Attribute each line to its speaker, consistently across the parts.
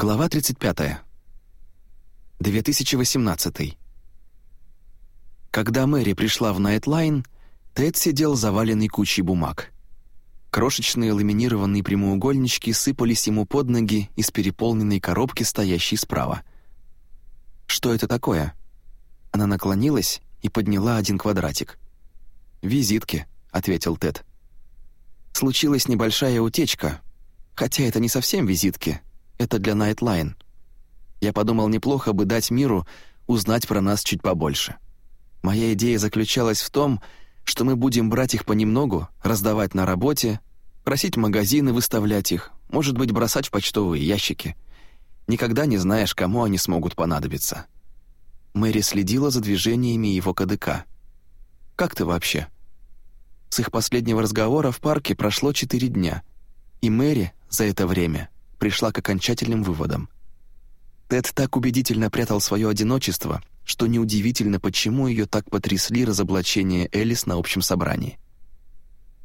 Speaker 1: Глава 35. 2018. Когда Мэри пришла в Nightline, Тед сидел заваленный кучей бумаг. Крошечные ламинированные прямоугольнички сыпались ему под ноги из переполненной коробки, стоящей справа. «Что это такое?» Она наклонилась и подняла один квадратик. «Визитки», — ответил Тед. «Случилась небольшая утечка, хотя это не совсем визитки, это для Nightline. Я подумал, неплохо бы дать миру узнать про нас чуть побольше. Моя идея заключалась в том, что мы будем брать их понемногу, раздавать на работе, просить магазины выставлять их, может быть, бросать в почтовые ящики. Никогда не знаешь, кому они смогут понадобиться. Мэри следила за движениями его кадыка. «Как ты вообще?» С их последнего разговора в парке прошло четыре дня, и Мэри за это время пришла к окончательным выводам. Тед так убедительно прятал свое одиночество, что неудивительно, почему ее так потрясли разоблачения Элис на общем собрании.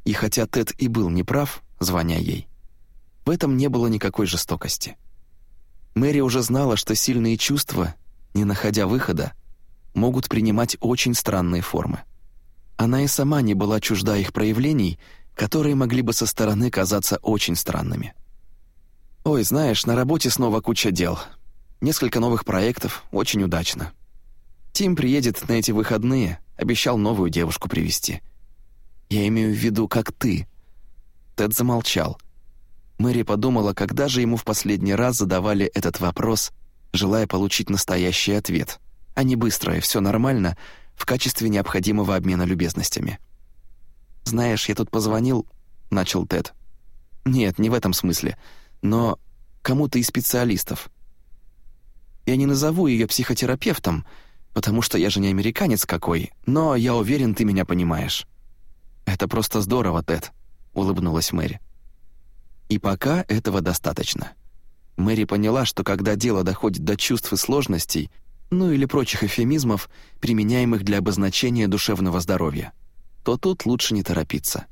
Speaker 1: И хотя Тед и был неправ, звоня ей, в этом не было никакой жестокости. Мэри уже знала, что сильные чувства, не находя выхода, могут принимать очень странные формы. Она и сама не была чужда их проявлений, которые могли бы со стороны казаться очень странными. «Ой, знаешь, на работе снова куча дел. Несколько новых проектов, очень удачно. Тим приедет на эти выходные, обещал новую девушку привести. Я имею в виду, как ты». Тед замолчал. Мэри подумала, когда же ему в последний раз задавали этот вопрос, желая получить настоящий ответ, а не быстрое «все нормально» в качестве необходимого обмена любезностями. «Знаешь, я тут позвонил», — начал Тед. «Нет, не в этом смысле но кому-то из специалистов. Я не назову ее психотерапевтом, потому что я же не американец какой, но я уверен, ты меня понимаешь». «Это просто здорово, Тед», — улыбнулась Мэри. И пока этого достаточно. Мэри поняла, что когда дело доходит до чувств и сложностей, ну или прочих эфемизмов, применяемых для обозначения душевного здоровья, то тут лучше не торопиться.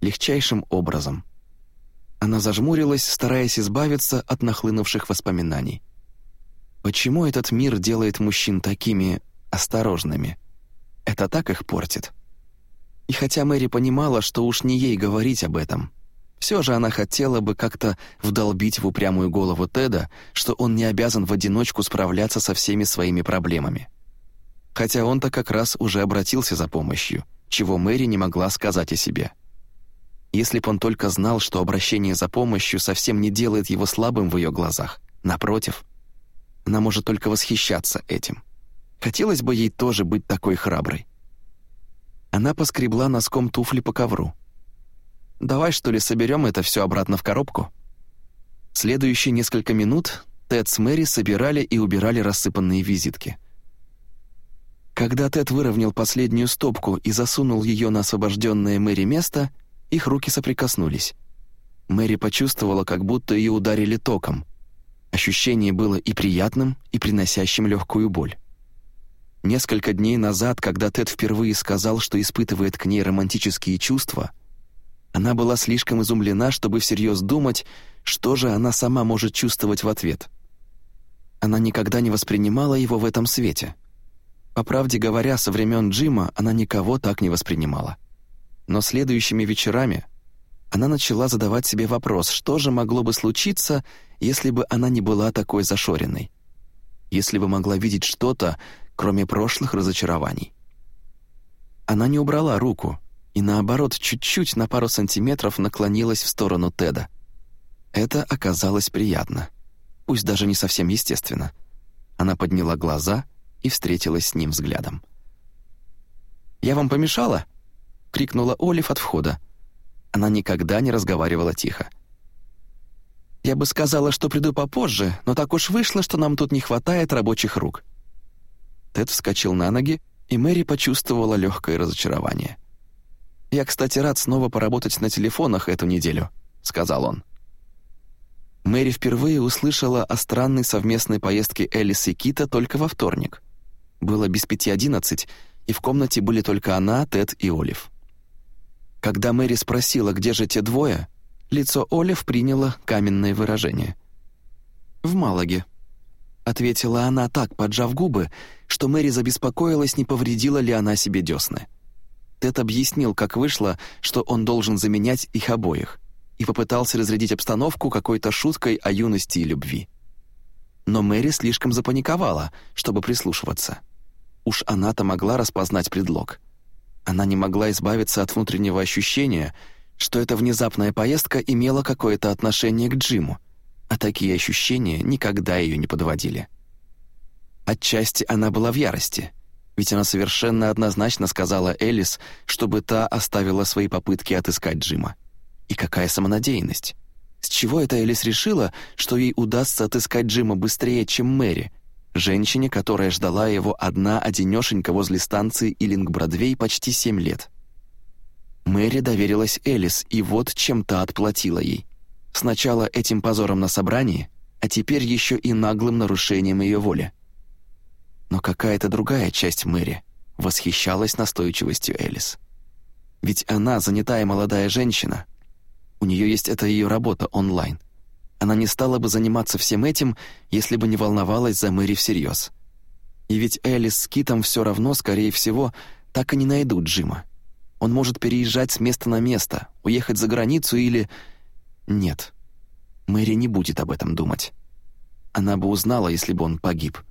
Speaker 1: Легчайшим образом — она зажмурилась, стараясь избавиться от нахлынувших воспоминаний. Почему этот мир делает мужчин такими осторожными? Это так их портит. И хотя Мэри понимала, что уж не ей говорить об этом, все же она хотела бы как-то вдолбить в упрямую голову Теда, что он не обязан в одиночку справляться со всеми своими проблемами. Хотя он-то как раз уже обратился за помощью, чего Мэри не могла сказать о себе. Если б он только знал, что обращение за помощью совсем не делает его слабым в ее глазах. Напротив, она может только восхищаться этим. Хотелось бы ей тоже быть такой храброй. Она поскребла носком туфли по ковру. «Давай, что ли, соберем это все обратно в коробку?» Следующие несколько минут Тед с Мэри собирали и убирали рассыпанные визитки. Когда Тед выровнял последнюю стопку и засунул ее на освобожденное Мэри место, их руки соприкоснулись. Мэри почувствовала, как будто ее ударили током. Ощущение было и приятным, и приносящим легкую боль. Несколько дней назад, когда Тед впервые сказал, что испытывает к ней романтические чувства, она была слишком изумлена, чтобы всерьез думать, что же она сама может чувствовать в ответ. Она никогда не воспринимала его в этом свете. По правде говоря, со времен Джима она никого так не воспринимала. Но следующими вечерами она начала задавать себе вопрос, что же могло бы случиться, если бы она не была такой зашоренной, если бы могла видеть что-то, кроме прошлых разочарований. Она не убрала руку и, наоборот, чуть-чуть на пару сантиметров наклонилась в сторону Теда. Это оказалось приятно, пусть даже не совсем естественно. Она подняла глаза и встретилась с ним взглядом. «Я вам помешала?» — крикнула Олив от входа. Она никогда не разговаривала тихо. «Я бы сказала, что приду попозже, но так уж вышло, что нам тут не хватает рабочих рук». Тед вскочил на ноги, и Мэри почувствовала легкое разочарование. «Я, кстати, рад снова поработать на телефонах эту неделю», — сказал он. Мэри впервые услышала о странной совместной поездке Элис и Кита только во вторник. Было без пяти одиннадцать, и в комнате были только она, Тед и Олив. Когда Мэри спросила, где же те двое, лицо Олив приняло каменное выражение. в Малаге», — ответила она так, поджав губы, что Мэри забеспокоилась, не повредила ли она себе десны. Тед объяснил, как вышло, что он должен заменять их обоих, и попытался разрядить обстановку какой-то шуткой о юности и любви. Но Мэри слишком запаниковала, чтобы прислушиваться. Уж она-то могла распознать предлог. Она не могла избавиться от внутреннего ощущения, что эта внезапная поездка имела какое-то отношение к Джиму, а такие ощущения никогда ее не подводили. Отчасти она была в ярости, ведь она совершенно однозначно сказала Элис, чтобы та оставила свои попытки отыскать Джима. И какая самонадеянность! С чего это Элис решила, что ей удастся отыскать Джима быстрее, чем Мэри, женщине, которая ждала его одна одинешенька возле станции Иллинг-Бродвей почти семь лет? Мэри доверилась Элис, и вот чем та отплатила ей. Сначала этим позором на собрании, а теперь еще и наглым нарушением ее воли. Но какая-то другая часть Мэри восхищалась настойчивостью Элис. Ведь она занятая молодая женщина. У нее есть эта ее работа онлайн. Она не стала бы заниматься всем этим, если бы не волновалась за Мэри всерьез. И ведь Элис с Китом все равно, скорее всего, так и не найдут Джима. Он может переезжать с места на место, уехать за границу или... Нет, Мэри не будет об этом думать. Она бы узнала, если бы он погиб —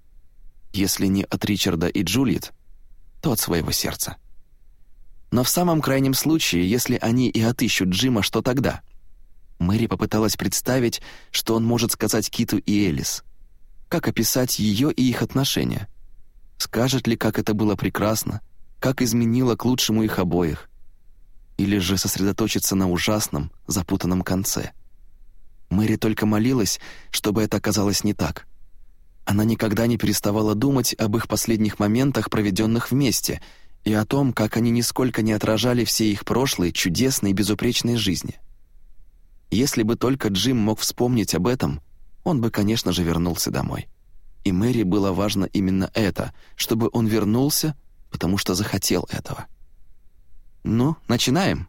Speaker 1: если не от Ричарда и Джульет, то от своего сердца. Но в самом крайнем случае, если они и отыщут Джима, что тогда? Мэри попыталась представить, что он может сказать Киту и Элис. Как описать ее и их отношения? Скажет ли, как это было прекрасно, как изменило к лучшему их обоих? Или же сосредоточиться на ужасном, запутанном конце? Мэри только молилась, чтобы это оказалось не так. Она никогда не переставала думать об их последних моментах, проведенных вместе, и о том, как они нисколько не отражали все их прошлые, чудесные и безупречные жизни. Если бы только Джим мог вспомнить об этом, он бы, конечно же, вернулся домой. И Мэри было важно именно это, чтобы он вернулся, потому что захотел этого. «Ну, начинаем».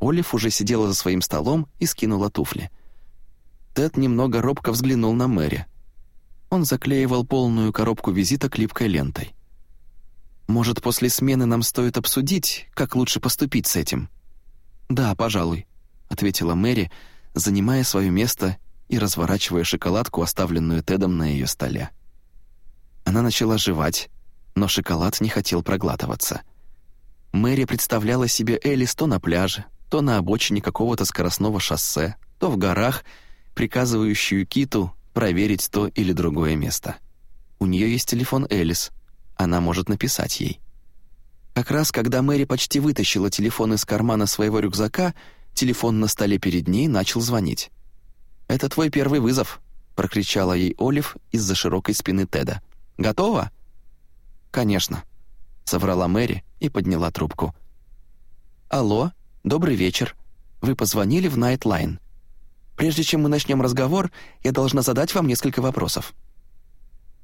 Speaker 1: Олив уже сидела за своим столом и скинула туфли. Тед немного робко взглянул на Мэри — он заклеивал полную коробку визита липкой лентой. «Может, после смены нам стоит обсудить, как лучше поступить с этим?» «Да, пожалуй», — ответила Мэри, занимая свое место и разворачивая шоколадку, оставленную Тедом на ее столе. Она начала жевать, но шоколад не хотел проглатываться. Мэри представляла себе Элис то на пляже, то на обочине какого-то скоростного шоссе, то в горах, приказывающую Киту проверить то или другое место. У нее есть телефон Элис. Она может написать ей. Как раз когда Мэри почти вытащила телефон из кармана своего рюкзака, телефон на столе перед ней начал звонить. «Это твой первый вызов», — прокричала ей Олив из-за широкой спины Теда. «Готова?» «Конечно», — соврала Мэри и подняла трубку. «Алло, добрый вечер. Вы позвонили в Nightline. Прежде чем мы начнем разговор, я должна задать вам несколько вопросов».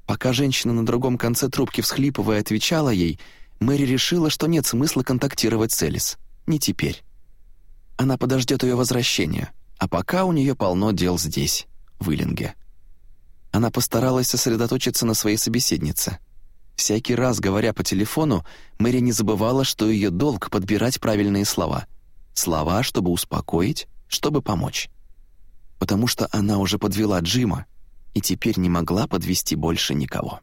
Speaker 1: Пока женщина на другом конце трубки всхлипывая отвечала ей, Мэри решила, что нет смысла контактировать с Элис. Не теперь. Она подождет ее возвращения, а пока у нее полно дел здесь, в Иллинге. Она постаралась сосредоточиться на своей собеседнице. Всякий раз, говоря по телефону, Мэри не забывала, что ее долг — подбирать правильные слова. Слова, чтобы успокоить, чтобы помочь потому что она уже подвела Джима и теперь не могла подвести больше никого.